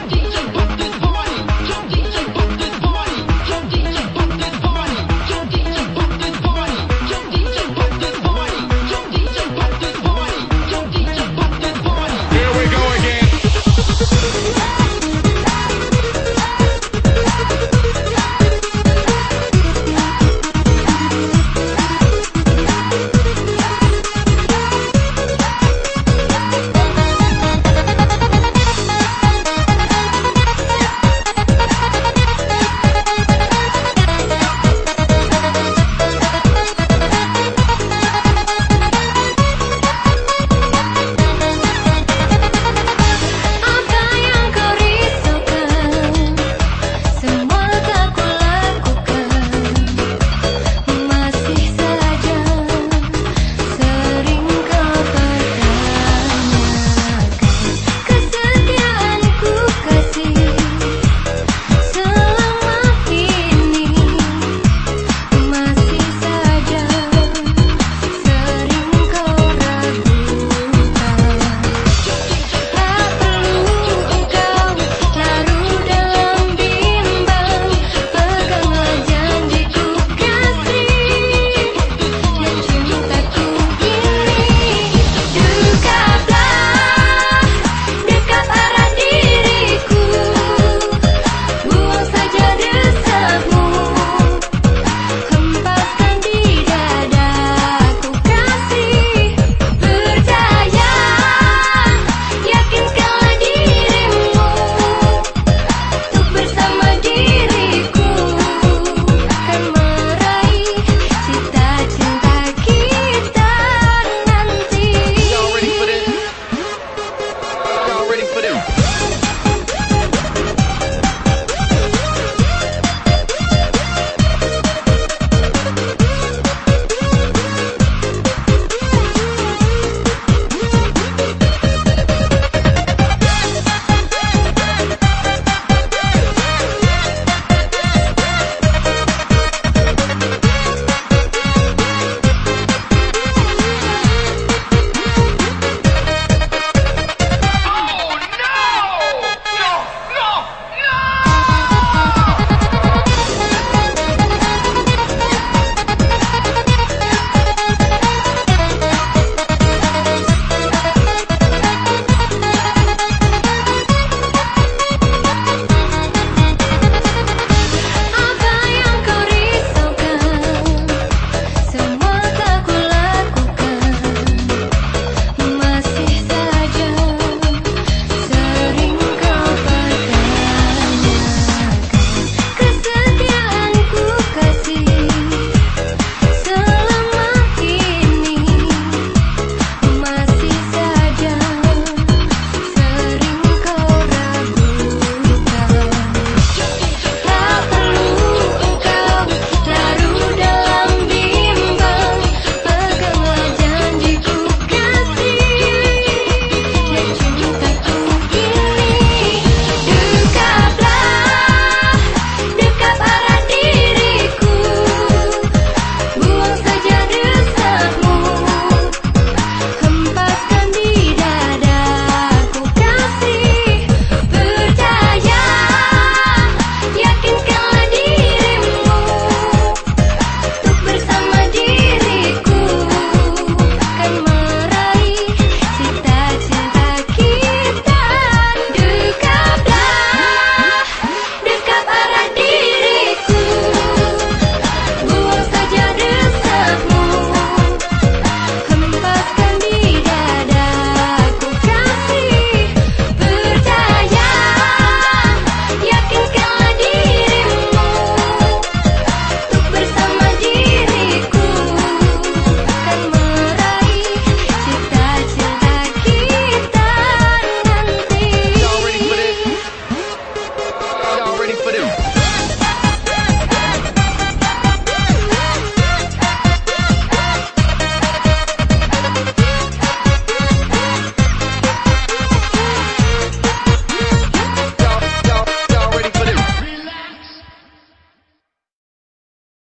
ready for